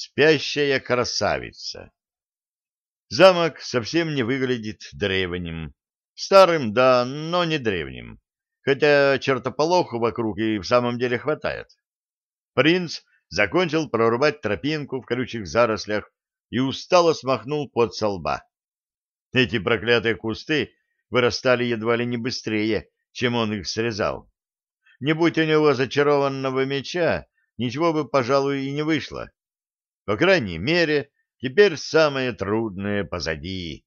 Спящая красавица. Замок совсем не выглядит древним. Старым, да, но не древним. Хотя чертополоху вокруг и в самом деле хватает. Принц закончил прорубать тропинку в колючих зарослях и устало смахнул под со лба. Эти проклятые кусты вырастали едва ли не быстрее, чем он их срезал. Не будь у него зачарованного меча, ничего бы, пожалуй, и не вышло. По крайней мере, теперь самое трудное позади.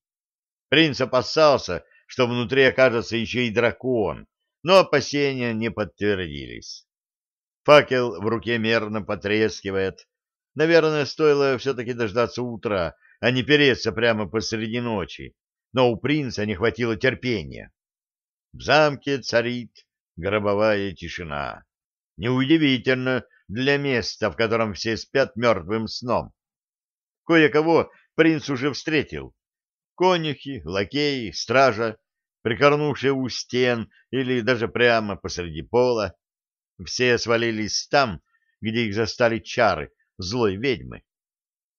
Принц опасался, что внутри окажется еще и дракон, но опасения не подтвердились. Факел в руке мерно потрескивает. Наверное, стоило все-таки дождаться утра, а не переться прямо посреди ночи. Но у принца не хватило терпения. В замке царит гробовая тишина. Неудивительно для места, в котором все спят мертвым сном. Кое-кого принц уже встретил. Конюхи, лакеи, стража, прикорнувшие у стен или даже прямо посреди пола. Все свалились там, где их застали чары злой ведьмы.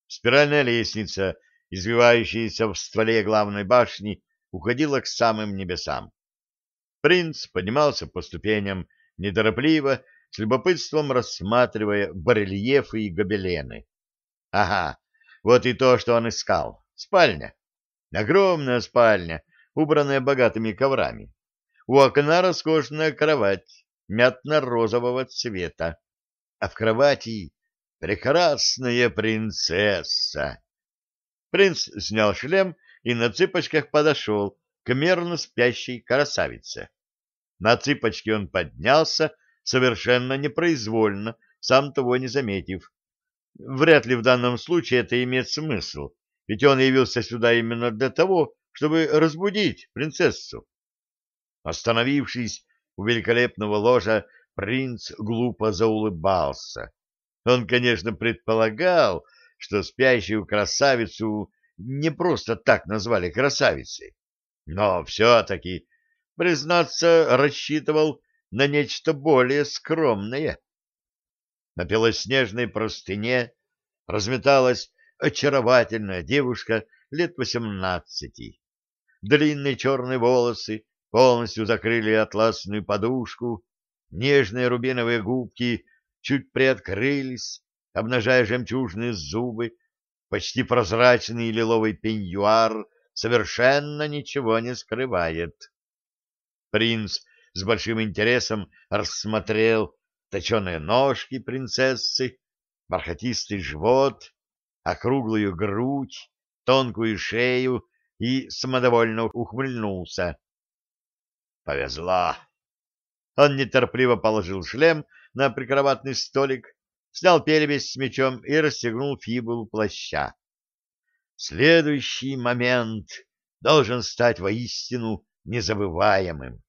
Спиральная лестница, извивающаяся в стволе главной башни, уходила к самым небесам. Принц поднимался по ступеням неторопливо, с любопытством рассматривая барельефы и гобелены. Ага, вот и то, что он искал. Спальня. Огромная спальня, убранная богатыми коврами. У окна роскошная кровать, мятно-розового цвета. А в кровати прекрасная принцесса. Принц снял шлем и на цыпочках подошел к мерно спящей красавице. На цыпочки он поднялся совершенно непроизвольно, сам того не заметив. Вряд ли в данном случае это имеет смысл, ведь он явился сюда именно для того, чтобы разбудить принцессу. Остановившись у великолепного ложа, принц глупо заулыбался. Он, конечно, предполагал, что спящую красавицу не просто так назвали красавицей. Но все-таки, признаться, рассчитывал на нечто более скромное. На белоснежной простыне разметалась очаровательная девушка лет восемнадцати. Длинные черные волосы полностью закрыли атласную подушку, нежные рубиновые губки чуть приоткрылись, обнажая жемчужные зубы, почти прозрачный лиловый пеньюар совершенно ничего не скрывает. Принц с большим интересом рассмотрел точеные ножки принцессы, бархатистый живот, округлую грудь, тонкую шею и самодовольно ухмыльнулся. Повезло. Он неторопливо положил шлем на прикроватный столик, снял перевязь с мечом и расстегнул фибулу плаща. Следующий момент должен стать воистину незабываемым.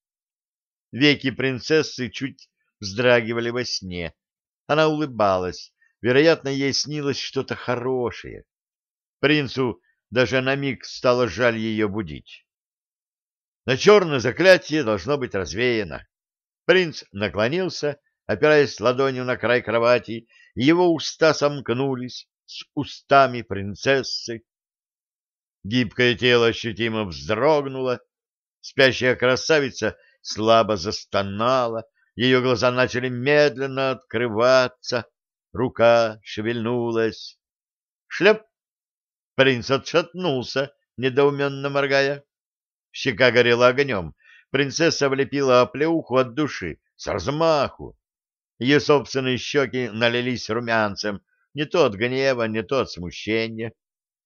Веки принцессы чуть вздрагивали во сне. Она улыбалась. Вероятно, ей снилось что-то хорошее. Принцу даже на миг стало жаль ее будить. На черное заклятие должно быть развеяно. Принц наклонился, опираясь ладонью на край кровати, и его уста сомкнулись с устами принцессы. Гибкое тело ощутимо вздрогнуло, спящая красавица слабо застонала, ее глаза начали медленно открываться, рука шевельнулась. Шлеп! Принц отшатнулся, недоуменно моргая. Щека горела огнем. Принцесса влепила оплеуху от души, с размаху. Ее собственные щеки налились румянцем, не то от гнева, не то от смущения.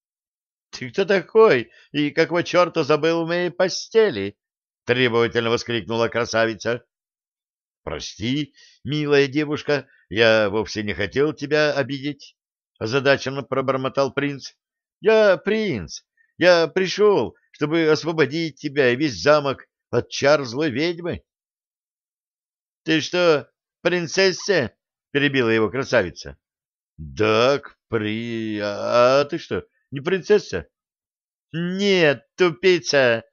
— Ты кто такой и какого черта забыл в моей постели? — требовательно воскликнула красавица. — Прости, милая девушка, я вовсе не хотел тебя обидеть, — озадаченно пробормотал принц. — Я принц, я пришел, чтобы освободить тебя и весь замок от чар злой ведьмы. — Ты что, принцесса? — перебила его красавица. — Так, при... А ты что, не принцесса? — Нет, тупица!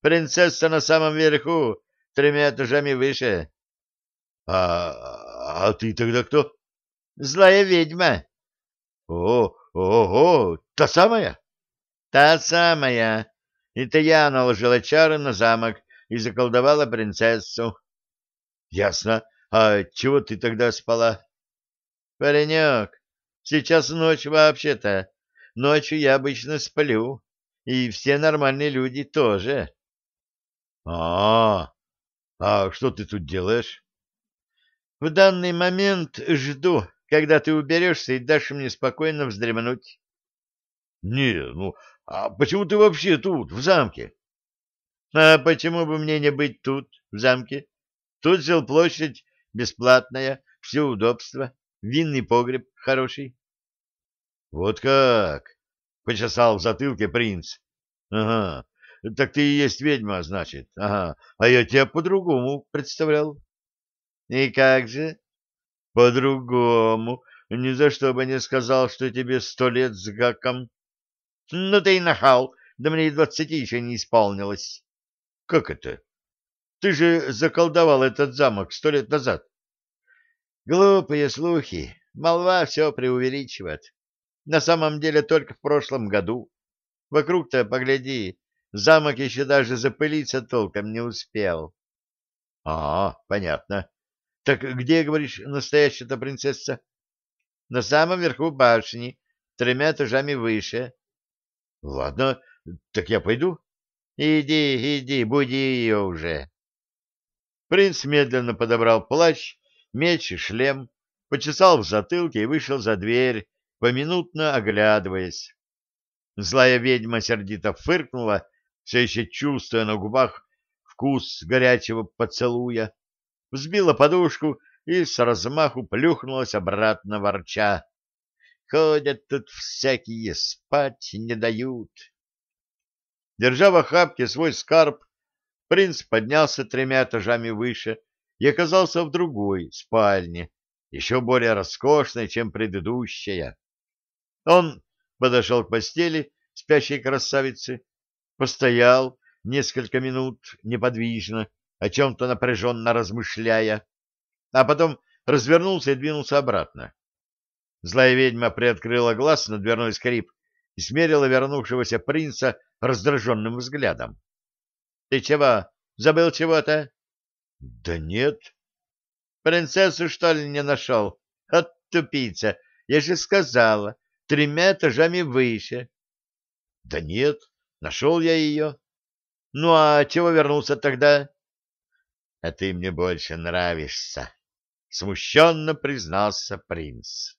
Принцесса на самом верху, тремя этажами выше. — А, а ты тогда кто? — Злая ведьма. О, ого, та самая? Та самая. Это я наложила чары на замок и заколдовала принцессу. Ясно. А чего ты тогда спала? Паренек, сейчас ночь вообще-то. Ночью я обычно сплю. И все нормальные люди тоже. А, -а, а что ты тут делаешь? В данный момент жду, когда ты уберешься и дашь мне спокойно вздремнуть. Не, ну, а почему ты вообще тут, в замке? А почему бы мне не быть тут, в замке? Тут жилплощадь бесплатная, все удобства, винный погреб хороший. Вот как? Почесал в затылке принц. Ага, так ты и есть ведьма, значит. Ага, а я тебя по-другому представлял. И как же? По-другому. Ни за что бы не сказал, что тебе сто лет с гаком. Ну ты и нахал, да мне и двадцати еще не исполнилось. Как это? Ты же заколдовал этот замок сто лет назад. Глупые слухи. Молва все преувеличивает. На самом деле только в прошлом году. Вокруг-то, погляди, замок еще даже запылиться толком не успел. — А, понятно. Так где, говоришь, настоящая-то принцесса? — На самом верху башни, тремя этажами выше. — Ладно, так я пойду. — Иди, иди, буди ее уже. Принц медленно подобрал плащ, меч и шлем, почесал в затылке и вышел за дверь, поминутно оглядываясь. Злая ведьма сердито фыркнула, все еще чувствуя на губах вкус горячего поцелуя, взбила подушку и с размаху плюхнулась обратно ворча. Ходят тут всякие, спать не дают. Держа в охапке свой скарб, принц поднялся тремя этажами выше и оказался в другой спальне, еще более роскошной, чем предыдущая. Он подошел к постели спящей красавицы, постоял несколько минут неподвижно, о чем-то напряженно размышляя, а потом развернулся и двинулся обратно. Злая ведьма приоткрыла глаз на дверной скрип и смерила вернувшегося принца раздраженным взглядом. — Ты чего, забыл чего-то? — Да нет. — Принцессу, что ли, не нашел? От тупица, я же сказала, тремя этажами выше. — Да нет, нашел я ее. — Ну а чего вернулся тогда? — А ты мне больше нравишься, — смущенно признался принц.